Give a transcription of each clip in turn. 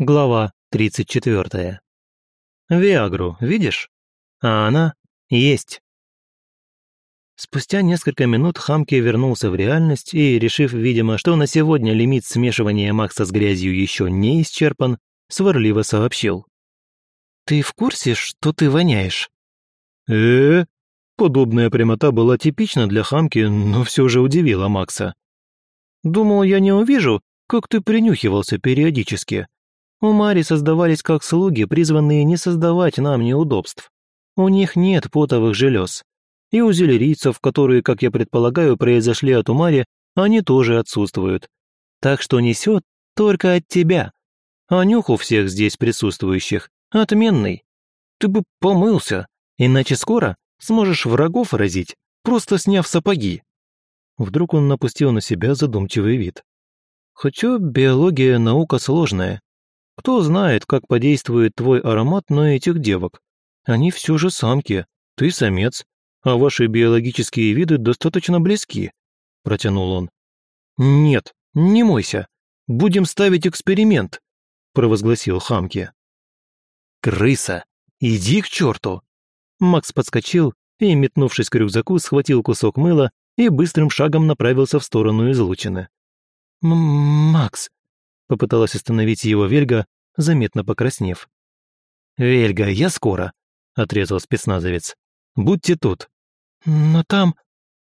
Глава 34. Виагру, видишь? А она есть. Спустя несколько минут Хамки вернулся в реальность и, решив, видимо, что на сегодня лимит смешивания Макса с грязью еще не исчерпан, сварливо сообщил. «Ты в курсе, что ты воняешь?» э Подобная прямота была типична для Хамки, но все же удивила Макса. «Думал, я не увижу, как ты принюхивался периодически. У Мари создавались как слуги, призванные не создавать нам неудобств. У них нет потовых желез. И у зелерийцев, которые, как я предполагаю, произошли от Умари, они тоже отсутствуют. Так что несет только от тебя. А нюх у всех здесь присутствующих отменный. Ты бы помылся, иначе скоро сможешь врагов разить, просто сняв сапоги». Вдруг он напустил на себя задумчивый вид. «Хотя биология наука сложная. Кто знает, как подействует твой аромат на этих девок? Они все же самки, ты самец, а ваши биологические виды достаточно близки», – протянул он. «Нет, не мойся. Будем ставить эксперимент», – провозгласил Хамки. «Крыса, иди к черту!» Макс подскочил и, метнувшись к рюкзаку, схватил кусок мыла и быстрым шагом направился в сторону излучины. «Макс!» — попыталась остановить его Вельга, заметно покраснев. «Вельга, я скоро!» — отрезал спецназовец. «Будьте тут!» «Но там...»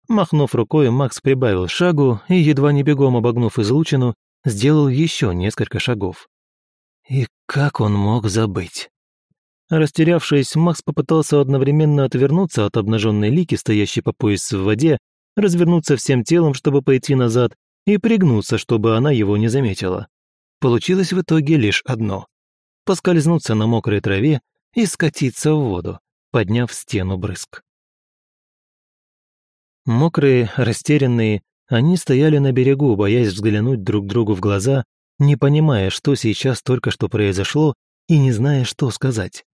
Махнув рукой, Макс прибавил шагу и, едва не бегом обогнув излучину, сделал еще несколько шагов. И как он мог забыть? Растерявшись, Макс попытался одновременно отвернуться от обнаженной лики, стоящей по пояс в воде, развернуться всем телом, чтобы пойти назад, и пригнуться, чтобы она его не заметила. Получилось в итоге лишь одно — поскользнуться на мокрой траве и скатиться в воду, подняв стену брызг. Мокрые, растерянные, они стояли на берегу, боясь взглянуть друг другу в глаза, не понимая, что сейчас только что произошло, и не зная, что сказать.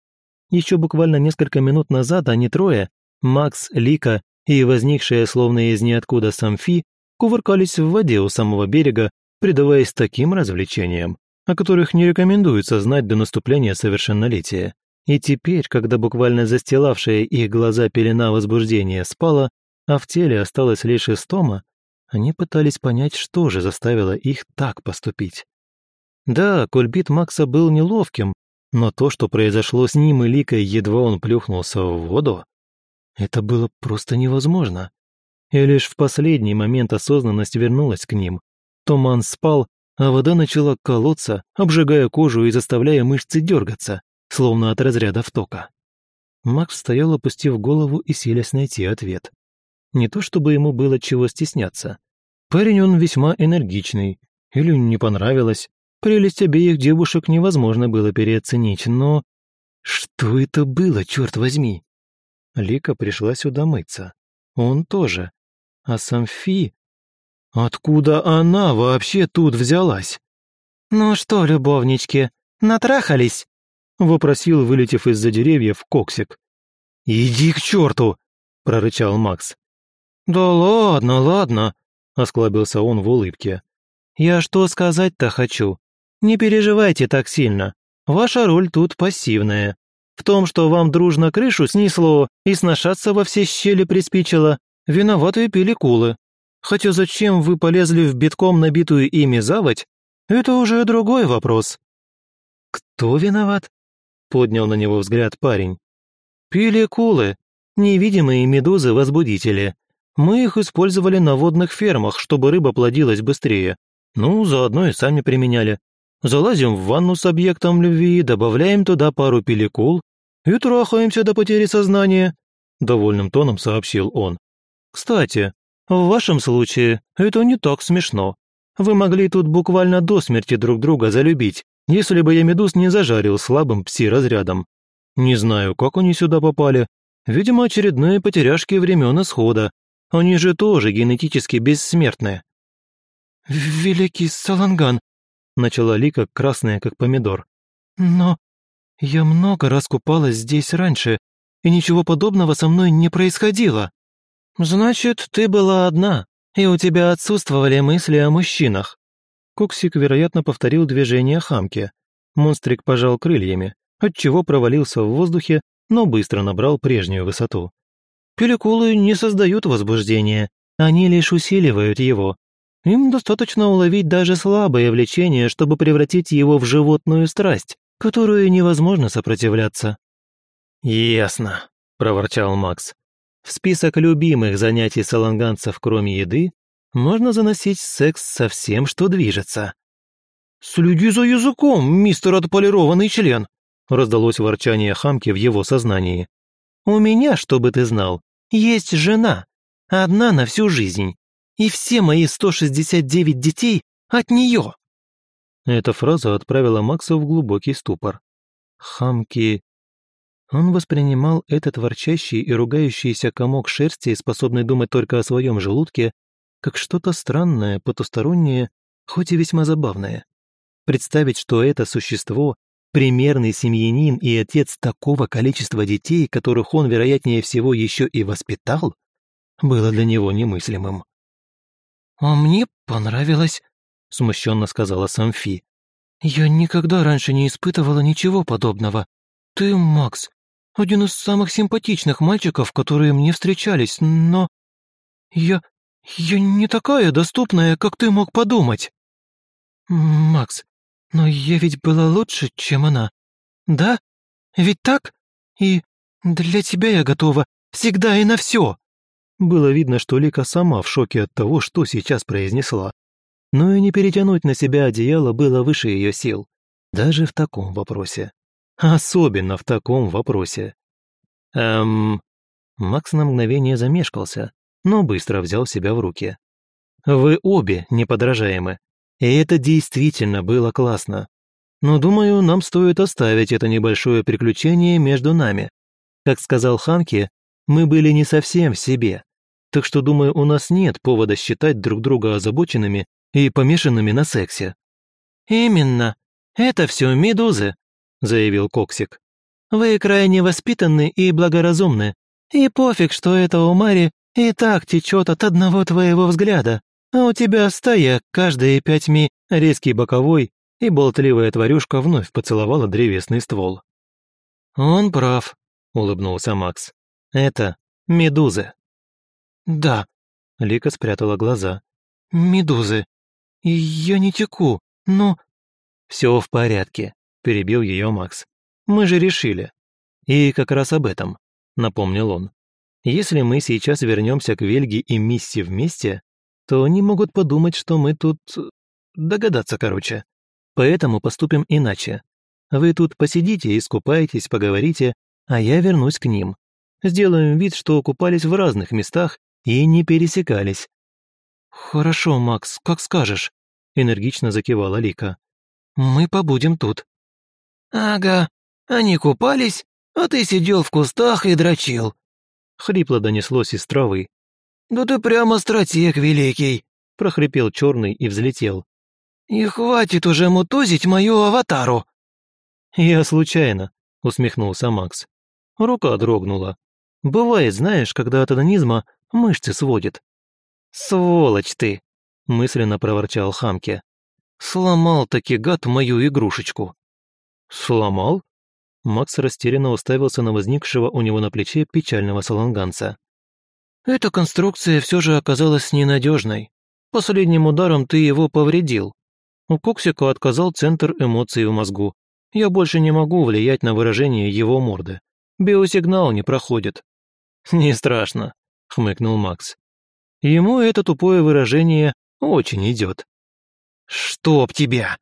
Еще буквально несколько минут назад они трое, Макс, Лика и возникшая словно из ниоткуда Самфи, кувыркались в воде у самого берега, предаваясь таким развлечениям, о которых не рекомендуется знать до наступления совершеннолетия. И теперь, когда буквально застилавшая их глаза пелена возбуждения спала, а в теле осталась лишь истома, они пытались понять, что же заставило их так поступить. Да, кульбит Макса был неловким, но то, что произошло с ним и Ликой, едва он плюхнулся в воду, это было просто невозможно. И лишь в последний момент осознанность вернулась к ним. Туман спал, а вода начала колоться, обжигая кожу и заставляя мышцы дергаться, словно от разрядов тока. Макс стоял, опустив голову и силясь найти ответ. Не то чтобы ему было чего стесняться. Парень он весьма энергичный, или не понравилось, Прелесть обеих девушек невозможно было переоценить, но... Что это было, черт возьми? Лика пришла сюда мыться. Он тоже. А Самфи... Откуда она вообще тут взялась? «Ну что, любовнички, натрахались?» — вопросил, вылетев из-за деревьев, Коксик. «Иди к черту!» — прорычал Макс. «Да ладно, ладно», — осклабился он в улыбке. «Я что сказать-то хочу? Не переживайте так сильно. Ваша роль тут пассивная. В том, что вам дружно крышу снесло и сношаться во все щели приспичило, виноваты пеликулы. Хотя зачем вы полезли в битком набитую ими заводь, это уже другой вопрос». «Кто виноват?» — поднял на него взгляд парень. «Пеликулы, невидимые медузы-возбудители. Мы их использовали на водных фермах, чтобы рыба плодилась быстрее. Ну, заодно и сами применяли залазим в ванну с объектом любви, добавляем туда пару пеликул и трахаемся до потери сознания», — довольным тоном сообщил он. «Кстати, в вашем случае это не так смешно. Вы могли тут буквально до смерти друг друга залюбить, если бы я медуз не зажарил слабым пси-разрядом. Не знаю, как они сюда попали. Видимо, очередные потеряшки времен исхода. Они же тоже генетически бессмертные». «Великий Саланган, начала Лика, красная как помидор. «Но я много раз купалась здесь раньше, и ничего подобного со мной не происходило». «Значит, ты была одна, и у тебя отсутствовали мысли о мужчинах». Коксик, вероятно, повторил движение хамки. Монстрик пожал крыльями, отчего провалился в воздухе, но быстро набрал прежнюю высоту. Пеликулы не создают возбуждения, они лишь усиливают его. Им достаточно уловить даже слабое влечение, чтобы превратить его в животную страсть, которую невозможно сопротивляться. «Ясно», — проворчал Макс. «В список любимых занятий саланганцев, кроме еды, можно заносить секс со всем, что движется». «Следи за языком, мистер отполированный член!» раздалось ворчание хамки в его сознании. «У меня, чтобы ты знал, есть жена, одна на всю жизнь, и все мои 169 детей от нее!» Эта фраза отправила Макса в глубокий ступор. Хамки... Он воспринимал этот ворчащий и ругающийся комок шерсти, способный думать только о своем желудке, как что-то странное, потустороннее, хоть и весьма забавное. Представить, что это существо – примерный семьянин и отец такого количества детей, которых он, вероятнее всего, еще и воспитал, было для него немыслимым. «А мне понравилось», – смущенно сказала Самфи. «Я никогда раньше не испытывала ничего подобного. Ты, Макс, один из самых симпатичных мальчиков, которые мне встречались, но... Я «Я не такая доступная, как ты мог подумать». «Макс, но я ведь была лучше, чем она. Да? Ведь так? И для тебя я готова всегда и на все». Было видно, что Лика сама в шоке от того, что сейчас произнесла. Но и не перетянуть на себя одеяло было выше ее сил. Даже в таком вопросе. Особенно в таком вопросе. Эм... Макс на мгновение замешкался, но быстро взял себя в руки. «Вы обе неподражаемы, и это действительно было классно. Но, думаю, нам стоит оставить это небольшое приключение между нами. Как сказал Ханки, мы были не совсем в себе, так что, думаю, у нас нет повода считать друг друга озабоченными и помешанными на сексе». «Именно. Это все медузы», — заявил Коксик. «Вы крайне воспитанны и благоразумны, и пофиг, что это у Мари и так течет от одного твоего взгляда, а у тебя стая каждые пять ми...» Резкий боковой и болтливая тварюшка вновь поцеловала древесный ствол. «Он прав», — улыбнулся Макс. «Это медузы». «Да», — Лика спрятала глаза. «Медузы. Я не теку, но...» «Все в порядке», — перебил ее Макс. «Мы же решили. И как раз об этом», — напомнил он. Если мы сейчас вернемся к Вельге и Мисси вместе, то они могут подумать, что мы тут... Догадаться, короче. Поэтому поступим иначе. Вы тут посидите, искупаетесь, поговорите, а я вернусь к ним. Сделаем вид, что купались в разных местах и не пересекались». «Хорошо, Макс, как скажешь», — энергично закивала Лика. «Мы побудем тут». «Ага, они купались, а ты сидел в кустах и дрочил», — хрипло донеслось из травы. «Да ты прямо стратег великий!» — прохрипел черный и взлетел. «И хватит уже мутузить мою аватару!» «Я случайно», — усмехнулся Макс. Рука дрогнула. «Бывает, знаешь, когда от анонизма мышцы сводит». «Сволочь ты!» — мысленно проворчал Хамке. «Сломал-таки гад мою игрушечку». «Сломал?» Макс растерянно уставился на возникшего у него на плече печального саланганца. «Эта конструкция все же оказалась ненадежной. Последним ударом ты его повредил. У Коксика отказал центр эмоций в мозгу. Я больше не могу влиять на выражение его морды. Биосигнал не проходит». «Не страшно», — хмыкнул Макс. «Ему это тупое выражение очень идет». «Чтоб тебя!»